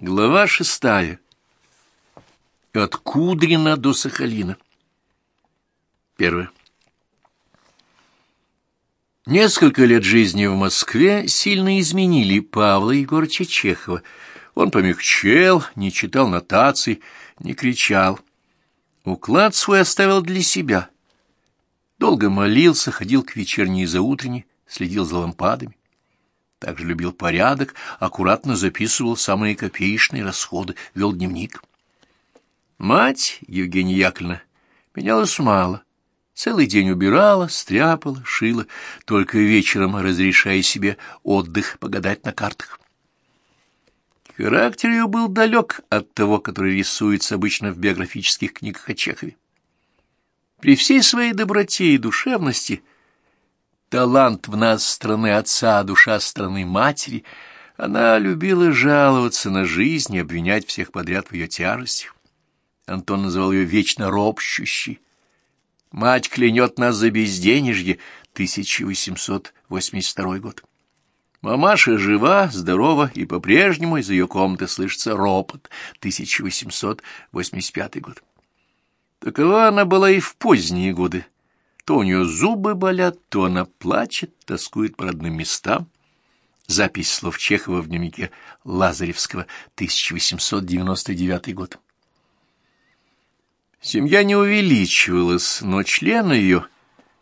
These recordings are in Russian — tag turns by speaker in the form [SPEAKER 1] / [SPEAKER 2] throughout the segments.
[SPEAKER 1] Глава шестая. От Кудрина до Сахалина. Первое. Несколько лет жизни в Москве сильно изменили Павла Егорыча Чехова. Он помягчел, не читал нотаций, не кричал. Уклад свой оставил для себя. Долго молился, ходил к вечерней и заутренней, следил за лампадами также любил порядок, аккуратно записывал самые копеечные расходы, вел дневник. Мать, Евгения Яковлевна, менялась мало. Целый день убирала, стряпала, шила, только вечером разрешая себе отдых погадать на картах. Характер ее был далек от того, который рисуется обычно в биографических книгах о Чехове. При всей своей доброте и душевности – талант в нас страны отца, душа страны матери, она любила жаловаться на жизнь и обвинять всех подряд в ее тяжестях. Антон называл ее вечно ропщущей. «Мать клянет нас за безденежье» 1882 год. Мамаша жива, здорова, и по-прежнему из ее комнаты слышится ропот 1885 год. Такова она была и в поздние годы то у нее зубы болят, то она плачет, тоскует по родным местам. Запись слов Чехова в дневнике Лазаревского, 1899 год. Семья не увеличивалась, но члены ее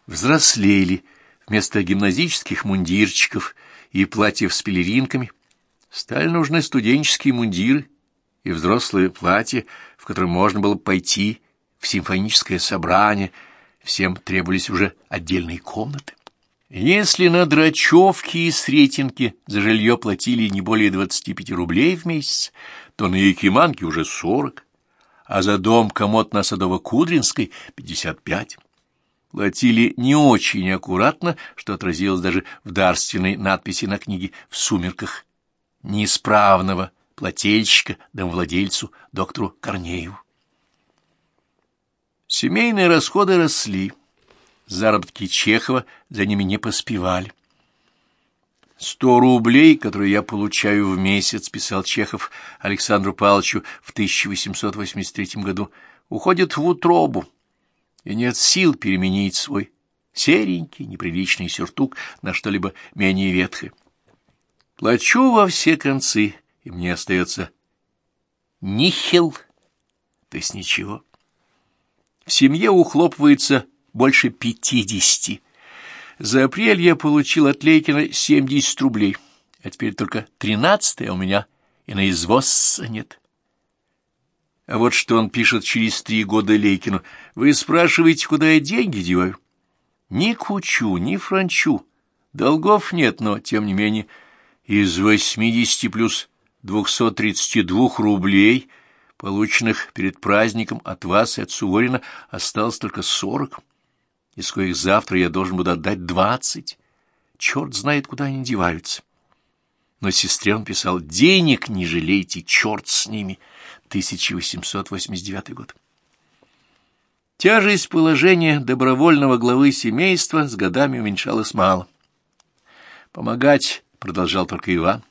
[SPEAKER 1] взрослели. Вместо гимназических мундирчиков и платьев с пелеринками стали нужны студенческие мундиры и взрослые платья, в которые можно было пойти в симфоническое собрание – всем требовались уже отдельные комнаты. Если на драчевке и сретенке за жилье платили не более 25 рублей в месяц, то на Якиманке уже 40, а за дом комод на Садово-Кудринской — 55. Платили не очень аккуратно, что отразилось даже в дарственной надписи на книге «В сумерках» неисправного плательщика домовладельцу доктору Корнееву. Семейные расходы росли, заработки Чехова за ними не поспевали. «Сто рублей, которые я получаю в месяц», — писал Чехов Александру Павловичу в 1883 году, — «уходят в утробу, и нет сил переменить свой серенький, неприличный сюртук на что-либо менее ветхое. Плачу во все концы, и мне остается нихил, то есть ничего». В семье ухлопывается больше пятидесяти. За апрель я получил от Лейкина семьдесят рублей, а теперь только тринадцатое у меня и на извозца нет. А вот что он пишет через три года Лейкину. Вы спрашиваете, куда я деньги деваю? Ни кучу, ни франчу. Долгов нет, но, тем не менее, из восьмидесяти плюс двухсот тридцати двух рублей — полученных перед праздником от вас и от Суворина, осталось только сорок, из коих завтра я должен буду отдать двадцать. Черт знает, куда они деваются. Но сестре он писал «Денег не жалейте, черт с ними» 1889 год. Тяжесть положения добровольного главы семейства с годами уменьшалась мало. Помогать продолжал только Иван.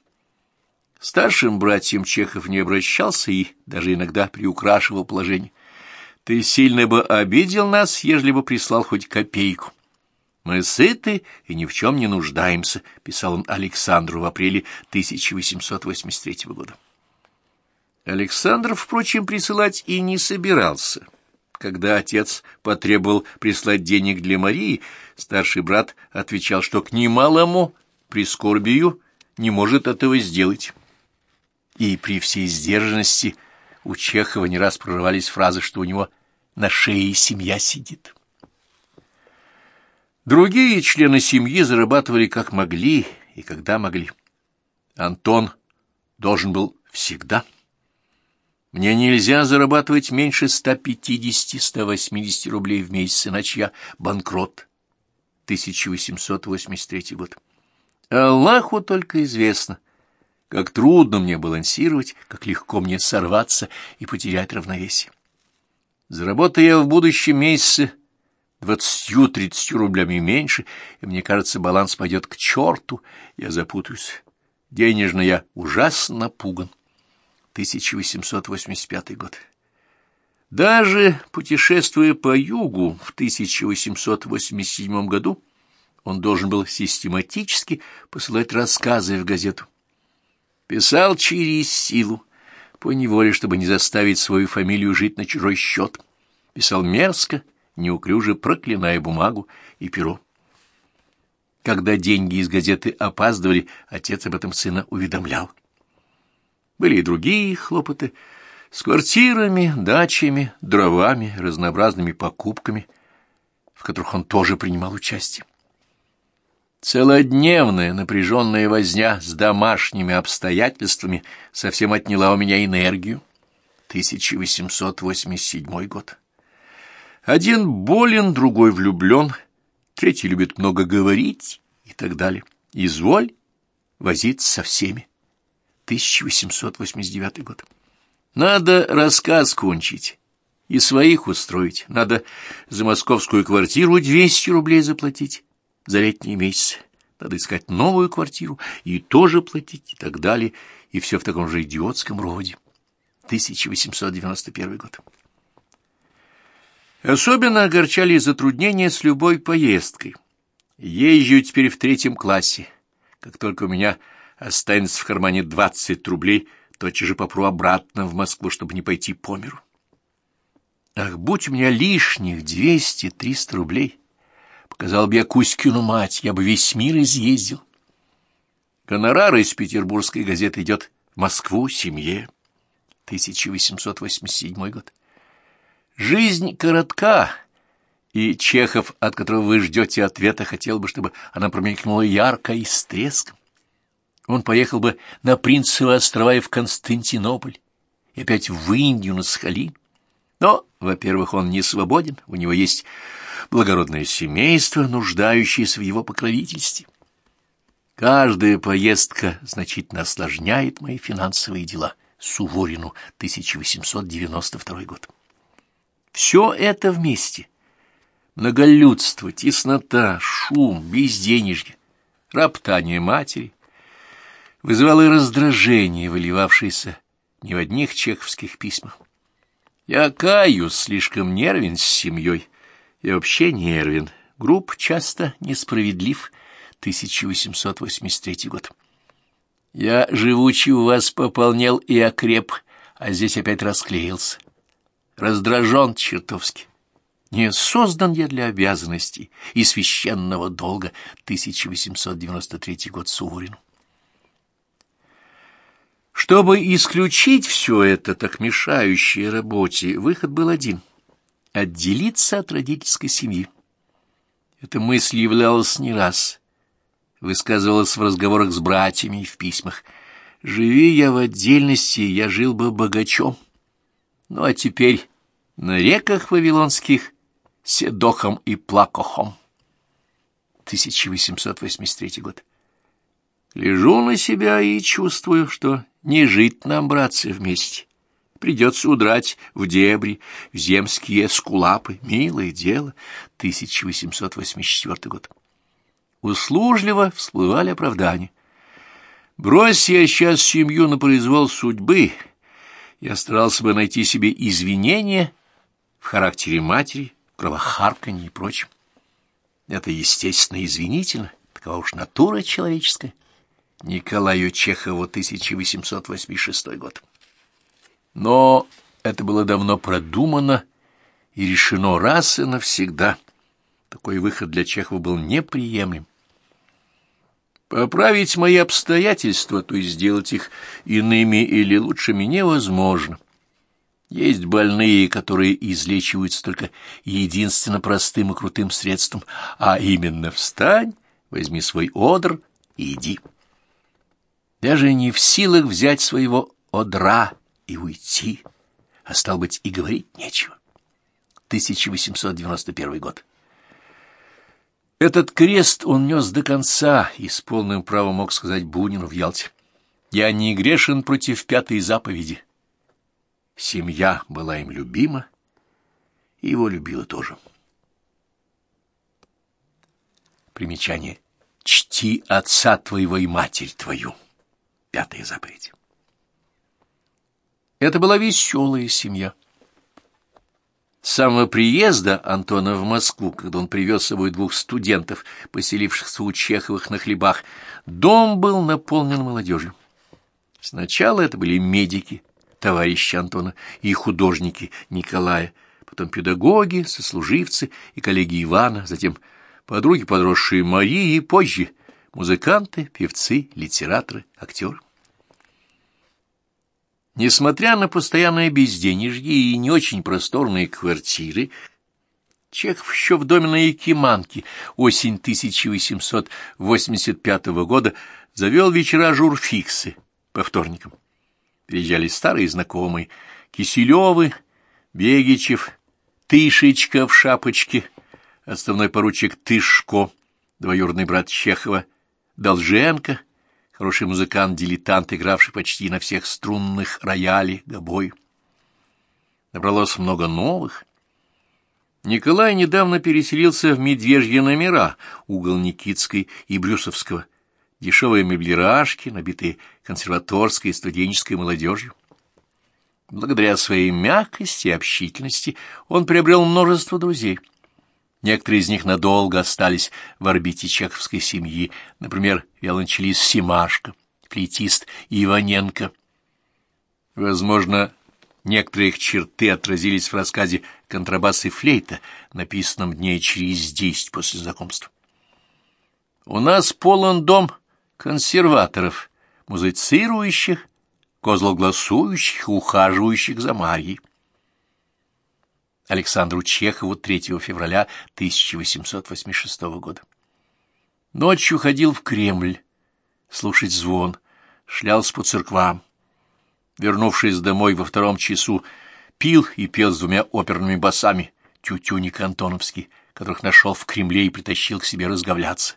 [SPEAKER 1] Старшим братьям Чехов не обращался и даже иногда приукрашивал положение. Ты сильно бы обидел нас, ежели бы прислал хоть копейку. Мы сыты и ни в чем не нуждаемся, писал он Александру в апреле 1883 года. Александр, впрочем, присылать и не собирался. Когда отец потребовал прислать денег для Марии, старший брат отвечал, что к немалому прискорбию не может этого сделать и при всей сдержанности у Чехова не раз прорывались фразы, что у него на шее семья сидит. Другие члены семьи зарабатывали как могли и когда могли. Антон должен был всегда. Мне нельзя зарабатывать меньше 150-180 рублей в месяц, иначе я банкрот. 1883 год. Аллаху только известно, как трудно мне балансировать, как легко мне сорваться и потерять равновесие. Заработаю я в будущем месяце двадцатью-тридцатью рублями меньше, и мне кажется, баланс пойдет к черту, я запутаюсь. Денежно я ужасно напуган. 1885 год. Даже путешествуя по югу в 1887 году, он должен был систематически посылать рассказы в газету. Писал через силу, по неволе, чтобы не заставить свою фамилию жить на чужой счет. Писал мерзко, неуклюже проклиная бумагу и перо. Когда деньги из газеты опаздывали, отец об этом сына уведомлял. Были и другие хлопоты с квартирами, дачами, дровами, разнообразными покупками, в которых он тоже принимал участие. Целодневная напряженная возня с домашними обстоятельствами совсем отняла у меня энергию. 1887 год. Один болен, другой влюблен, третий любит много говорить и так далее. Изволь возиться со всеми. 1889 год. Надо рассказ кончить и своих устроить. Надо за московскую квартиру 200 рублей заплатить за летние месяцы. Надо искать новую квартиру и тоже платить и так далее. И все в таком же идиотском роде. 1891 год. Особенно огорчали затруднения с любой поездкой. Езжу теперь в третьем классе. Как только у меня останется в кармане двадцать рублей, тотчас же попру обратно в Москву, чтобы не пойти по миру. Ах, будь у меня лишних двести-триста рублей, показал бы я Кузькину мать, я бы весь мир изъездил. Гонорар из петербургской газеты идет в Москву семье. 1887 год. Жизнь коротка, и Чехов, от которого вы ждете ответа, хотел бы, чтобы она промелькнула ярко и с треском. Он поехал бы на Принцевы острова и в Константинополь, и опять в Индию на Сахалин. Но, во-первых, он не свободен, у него есть благородное семейство, нуждающееся в его покровительстве. Каждая поездка значительно осложняет мои финансовые дела. Суворину, 1892 год. Все это вместе. Многолюдство, теснота, шум, безденежье, роптание матери, вызывало раздражение, выливавшееся не в одних чеховских письмах. Я каюсь, слишком нервен с семьей. Я вообще нервен, груб, часто несправедлив. 1883 год. Я, живучи у вас, пополнел и окреп, а здесь опять расклеился. Раздражен чертовски. Не создан я для обязанностей и священного долга. 1893 год Суворину. Чтобы исключить все это, так мешающее работе, выход был один — отделиться от родительской семьи. Эта мысль являлась не раз, высказывалась в разговорах с братьями и в письмах. «Живи я в отдельности, я жил бы богачом. Ну а теперь на реках вавилонских Седохом и Плакохом». 1883 год. Лежу на себя и чувствую, что не жить нам, братцы, вместе. Придется удрать в дебри, в земские скулапы. Милое дело, 1884 год. Услужливо всплывали оправдания. Брось я сейчас семью на произвол судьбы, я старался бы найти себе извинения в характере матери, кровохарканье и прочем. Это, естественно, извинительно, такова уж натура человеческая. Николаю Чехову, 1886 год. Но это было давно продумано и решено раз и навсегда. Такой выход для Чехова был неприемлем. Поправить мои обстоятельства, то есть сделать их иными или лучшими, невозможно. Есть больные, которые излечиваются только единственно простым и крутым средством, а именно встань, возьми свой одр и иди даже не в силах взять своего одра и уйти, а, стал быть, и говорить нечего. 1891 год. Этот крест он нес до конца и с полным правом мог сказать Бунину в Ялте. «Я не грешен против пятой заповеди». Семья была им любима, и его любила тоже. Примечание. «Чти отца твоего и матерь твою». Пятая заповедь. Это была веселая семья. С самого приезда Антона в Москву, когда он привез с собой двух студентов, поселившихся у Чеховых на хлебах, дом был наполнен молодежью. Сначала это были медики, товарищи Антона, и художники Николая, потом педагоги, сослуживцы и коллеги Ивана, затем подруги, подросшие Марии и позже музыканты, певцы, литераторы, актеры. Несмотря на постоянное безденежье и не очень просторные квартиры, Чехов еще в доме на Якиманке осень 1885 года завел вечера журфиксы по вторникам. Приезжали старые знакомые Киселевы, Бегичев, Тышечка в шапочке, отставной поручик Тышко, двоюродный брат Чехова, Долженко — хороший музыкант-дилетант, игравший почти на всех струнных рояле, гобой. Набралось много новых. Николай недавно переселился в медвежьи номера, угол Никитской и Брюсовского, дешевые меблирашки, набитые консерваторской и студенческой молодежью. Благодаря своей мягкости и общительности он приобрел множество друзей — Некоторые из них надолго остались в орбите чеховской семьи, например, виолончелист Симашко, флейтист Иваненко. Возможно, некоторые их черты отразились в рассказе «Контрабас и флейта», написанном дней через десять после знакомства. «У нас полон дом консерваторов, музицирующих, козлогласующих, ухаживающих за Марьей». Александру Чехову 3 февраля 1886 года. Ночью ходил в Кремль слушать звон, шлялся по церквам. Вернувшись домой во втором часу, пил и пел с двумя оперными басами Тютюник Антоновский, которых нашел в Кремле и притащил к себе разговляться.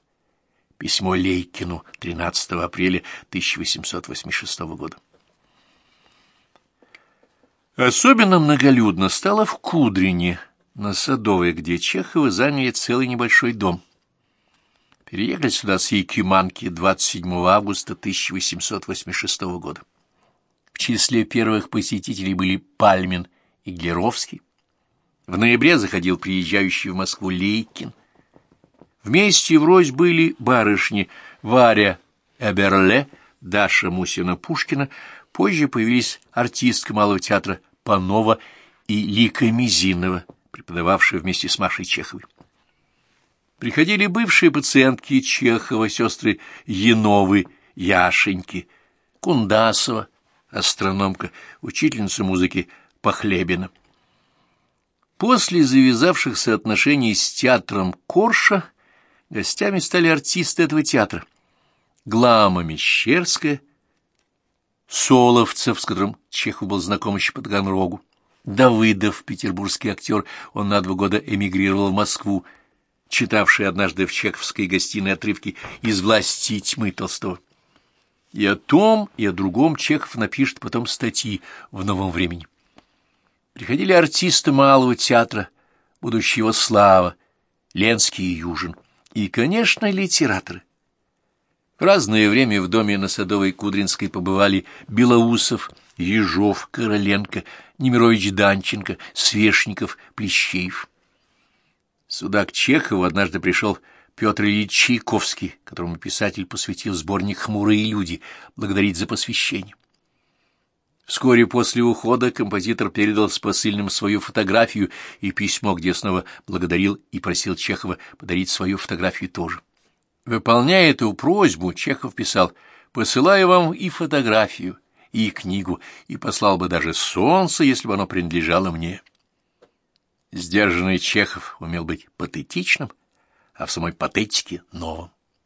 [SPEAKER 1] Письмо Лейкину 13 апреля 1886 года. Особенно многолюдно стало в Кудрине, на Садовой, где Чеховы заняли целый небольшой дом. Переехали сюда с Якиманки 27 августа 1886 года. В числе первых посетителей были Пальмин и Глеровский. В ноябре заходил приезжающий в Москву Лейкин. Вместе врозь были барышни Варя Эберле, Даша Мусина-Пушкина, позже появились артистка Малого театра Панова и Лика Мизинова, преподававшая вместе с Машей Чеховой. Приходили бывшие пациентки Чехова, сестры Яновы, Яшеньки, Кундасова, астрономка, учительница музыки Похлебина. После завязавшихся отношений с театром Корша гостями стали артисты этого театра. Глама Мещерская, Соловцев, с которым Чехов был знаком еще по Таганрогу, Давыдов, петербургский актер, он на два года эмигрировал в Москву, читавший однажды в чеховской гостиной отрывки из «Власти тьмы» Толстого. И о том, и о другом Чехов напишет потом статьи в «Новом времени». Приходили артисты малого театра, будущего слава, Ленский и Южин, и, конечно, литераторы. В разное время в доме на Садовой Кудринской побывали Белоусов, Ежов, Короленко, Немирович Данченко, Свешников, Плещеев. Сюда к Чехову однажды пришел Петр Ильич Чайковский, которому писатель посвятил сборник «Хмурые люди», благодарить за посвящение. Вскоре после ухода композитор передал с посыльным свою фотографию и письмо, где снова благодарил и просил Чехова подарить свою фотографию тоже. Выполняя эту просьбу, Чехов писал «Посылаю вам и фотографию, и книгу, и послал бы даже солнце, если бы оно принадлежало мне». Сдержанный Чехов умел быть патетичным, а в самой патетике — новым.